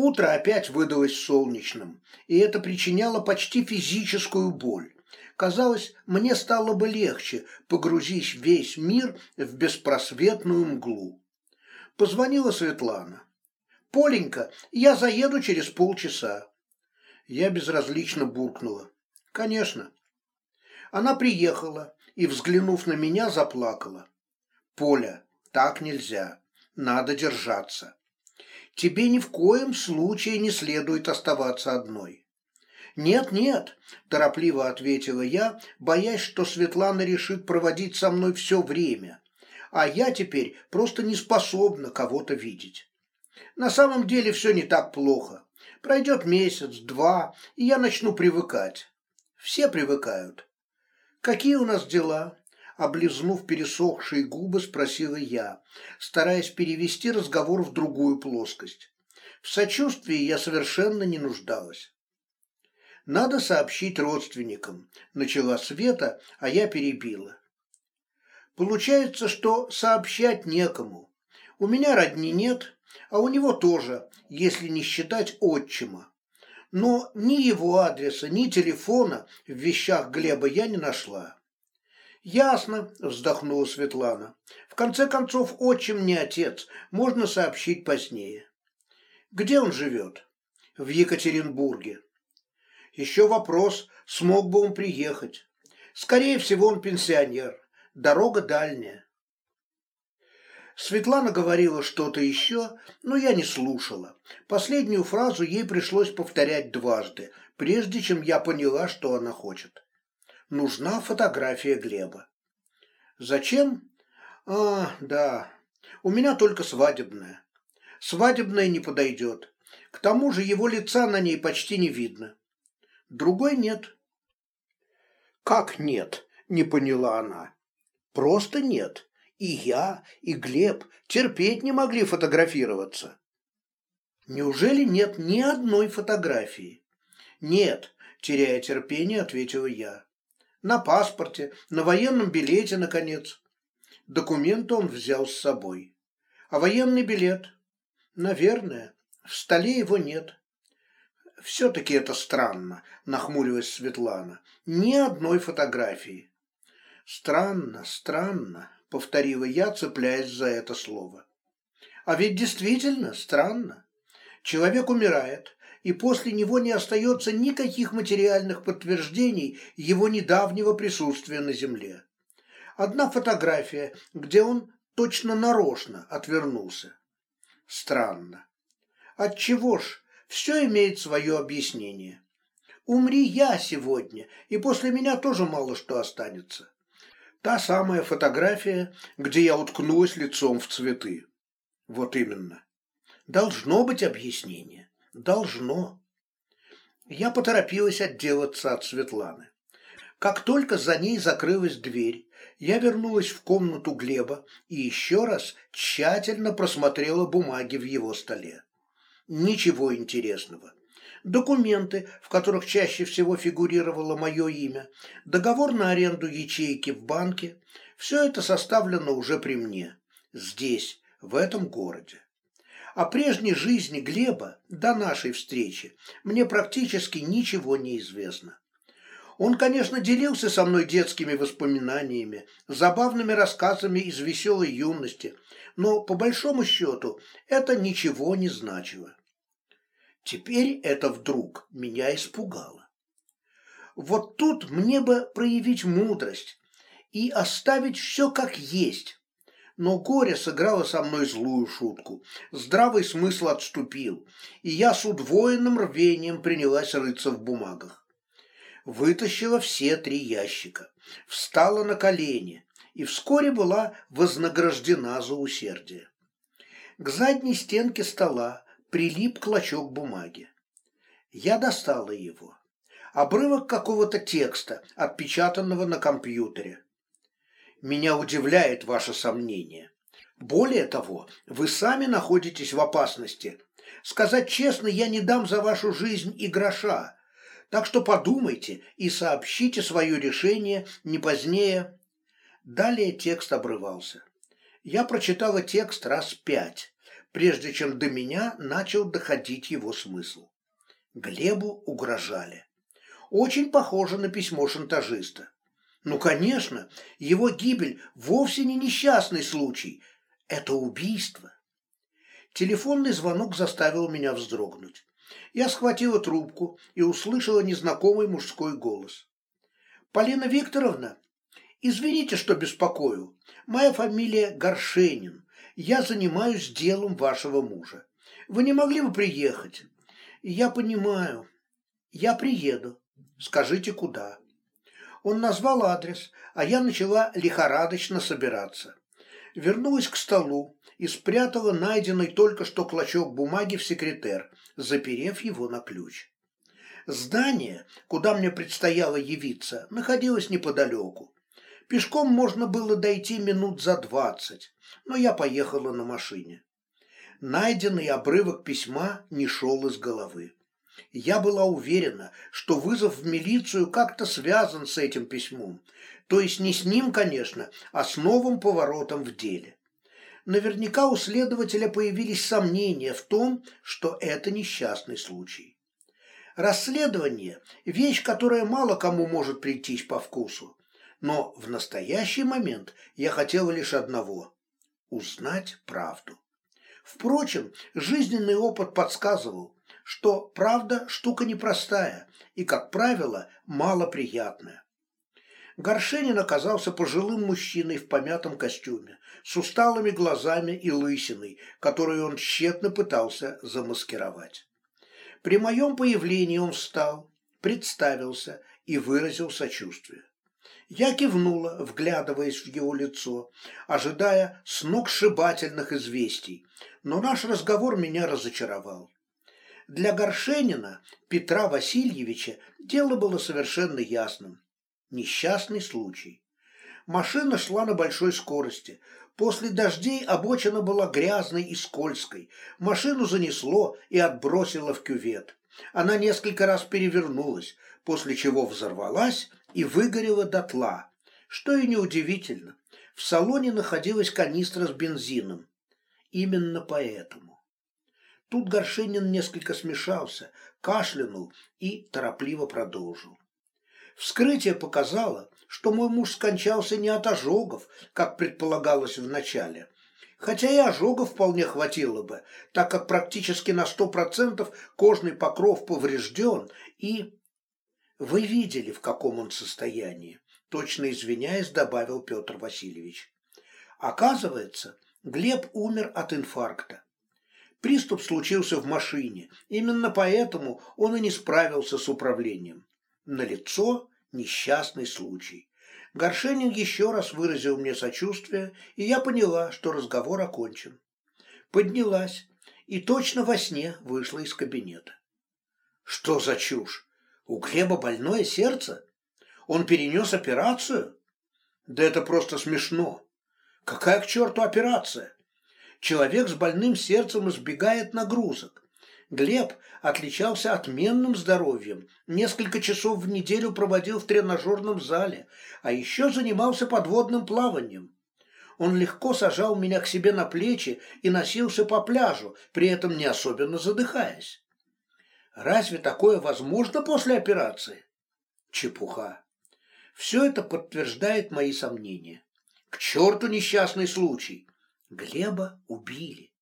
Утро опять выдалось солнечным, и это причиняло почти физическую боль. Казалось, мне стало бы легче, погрузить весь мир в беспросветную мглу. Позвонила Светлана. «Поленька, я заеду через полчаса». Я безразлично буркнула. «Конечно». Она приехала и, взглянув на меня, заплакала. «Поля, так нельзя. Надо держаться. Тебе ни в коем случае не следует оставаться одной». «Нет, нет», – торопливо ответила я, боясь, что Светлана решит проводить со мной все время, а я теперь просто не способна кого-то видеть. На самом деле все не так плохо. Пройдет месяц, два, и я начну привыкать. Все привыкают. Какие у нас дела? Облизнув пересохшие губы, спросила я, стараясь перевести разговор в другую плоскость. В сочувствии я совершенно не нуждалась. Надо сообщить родственникам, начала Света, а я перебила. Получается, что сообщать некому. У меня родни нет, а у него тоже, если не считать отчима. Но ни его адреса, ни телефона в вещах Глеба я не нашла. «Ясно», – вздохнула Светлана. «В конце концов, отчим не отец, можно сообщить позднее». «Где он живет?» «В Екатеринбурге». «Еще вопрос, смог бы он приехать. Скорее всего, он пенсионер. Дорога дальняя». Светлана говорила что-то еще, но я не слушала. Последнюю фразу ей пришлось повторять дважды, прежде чем я поняла, что она хочет. Нужна фотография Глеба. Зачем? А, да. У меня только свадебная. Свадебная не подойдет. К тому же его лица на ней почти не видно. Другой нет. Как нет? Не поняла она. Просто нет. И я, и Глеб терпеть не могли фотографироваться. Неужели нет ни одной фотографии? Нет, теряя терпение, ответила я. На паспорте, на военном билете, наконец. Документ он взял с собой. А военный билет? Наверное. В столе его нет. Все-таки это странно, нахмурилась Светлана. Ни одной фотографии. Странно, странно, – повторила я, цепляясь за это слово. А ведь действительно странно. Человек умирает, и после него не остается никаких материальных подтверждений его недавнего присутствия на Земле. Одна фотография, где он точно нарочно отвернулся. Странно. Отчего ж, все имеет свое объяснение. Умри я сегодня, и после меня тоже мало что останется. Та самая фотография, где я уткнулась лицом в цветы. Вот именно. Должно быть объяснение. Должно. Я поторопилась отделаться от Светланы. Как только за ней закрылась дверь, я вернулась в комнату Глеба и еще раз тщательно просмотрела бумаги в его столе. Ничего интересного документы, в которых чаще всего фигурировало мое имя, договор на аренду ячейки в банке – все это составлено уже при мне, здесь, в этом городе. О прежней жизни Глеба до нашей встречи мне практически ничего не известно. Он, конечно, делился со мной детскими воспоминаниями, забавными рассказами из веселой юности, но, по большому счету, это ничего не значило. Теперь это вдруг меня испугало. Вот тут мне бы проявить мудрость и оставить все как есть. Но горе сыграло со мной злую шутку. Здравый смысл отступил, и я с удвоенным рвением принялась рыться в бумагах. Вытащила все три ящика, встала на колени и вскоре была вознаграждена за усердие. К задней стенке стола прилип клочок бумаги. Я достала его. Обрывок какого-то текста, отпечатанного на компьютере. Меня удивляет ваше сомнение. Более того, вы сами находитесь в опасности. Сказать честно, я не дам за вашу жизнь и гроша. Так что подумайте и сообщите свое решение не позднее. Далее текст обрывался. Я прочитала текст раз пять прежде чем до меня начал доходить его смысл. Глебу угрожали. Очень похоже на письмо шантажиста. Ну, конечно, его гибель вовсе не несчастный случай. Это убийство. Телефонный звонок заставил меня вздрогнуть. Я схватила трубку и услышала незнакомый мужской голос. «Полина Викторовна, извините, что беспокою. Моя фамилия Горшенин. Я занимаюсь делом вашего мужа. Вы не могли бы приехать? Я понимаю. Я приеду. Скажите, куда?» Он назвал адрес, а я начала лихорадочно собираться. Вернулась к столу и спрятала найденный только что клочок бумаги в секретер, заперев его на ключ. Здание, куда мне предстояло явиться, находилось неподалеку. Пешком можно было дойти минут за двадцать, но я поехала на машине. Найденный обрывок письма не шел из головы. Я была уверена, что вызов в милицию как-то связан с этим письмом, то есть не с ним, конечно, а с новым поворотом в деле. Наверняка у следователя появились сомнения в том, что это несчастный случай. Расследование – вещь, которая мало кому может прийтись по вкусу. Но в настоящий момент я хотела лишь одного – узнать правду. Впрочем, жизненный опыт подсказывал, что правда штука непростая и, как правило, малоприятная. Горшенин оказался пожилым мужчиной в помятом костюме, с усталыми глазами и лысиной, которую он тщетно пытался замаскировать. При моем появлении он встал, представился и выразил сочувствие. Я кивнула, вглядываясь в его лицо, ожидая сногсшибательных известий, но наш разговор меня разочаровал. Для Горшенина, Петра Васильевича, дело было совершенно ясным. Несчастный случай. Машина шла на большой скорости. После дождей обочина была грязной и скользкой. Машину занесло и отбросило в кювет. Она несколько раз перевернулась, после чего взорвалась и выгорела дотла. Что и неудивительно, в салоне находилась канистра с бензином. Именно поэтому. Тут Горшенин несколько смешался, кашлянул и торопливо продолжил. Вскрытие показало, что мой муж скончался не от ожогов, как предполагалось в начале, хотя и ожогов вполне хватило бы, так как практически на сто процентов кожный покров поврежден и... Вы видели, в каком он состоянии, точно извиняясь, добавил Петр Васильевич. Оказывается, Глеб умер от инфаркта. Приступ случился в машине. Именно поэтому он и не справился с управлением. На лицо несчастный случай. Горшенин еще раз выразил мне сочувствие, и я поняла, что разговор окончен. Поднялась и точно во сне вышла из кабинета. Что за чушь? У Глеба больное сердце? Он перенес операцию? Да это просто смешно. Какая к черту операция? Человек с больным сердцем избегает нагрузок. Глеб отличался отменным здоровьем, несколько часов в неделю проводил в тренажерном зале, а еще занимался подводным плаванием. Он легко сажал меня к себе на плечи и носился по пляжу, при этом не особенно задыхаясь. Разве такое возможно после операции? Чепуха. Все это подтверждает мои сомнения. К черту несчастный случай. Глеба убили.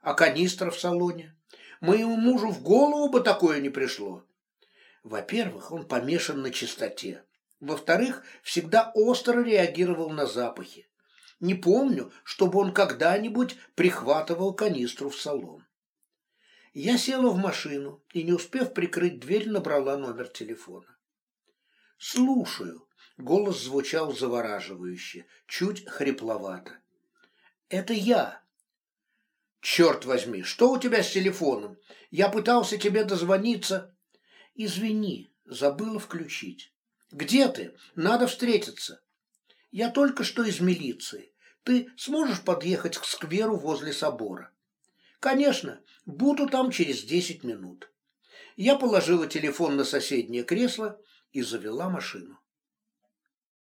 А канистра в салоне? Моему мужу в голову бы такое не пришло. Во-первых, он помешан на чистоте. Во-вторых, всегда остро реагировал на запахи. Не помню, чтобы он когда-нибудь прихватывал канистру в салон. Я села в машину и, не успев прикрыть дверь, набрала номер телефона. «Слушаю», — голос звучал завораживающе, чуть хрипловато. Это я. Черт возьми, что у тебя с телефоном? Я пытался тебе дозвониться. Извини, забыла включить. Где ты? Надо встретиться. Я только что из милиции. Ты сможешь подъехать к скверу возле собора? Конечно, буду там через десять минут. Я положила телефон на соседнее кресло и завела машину.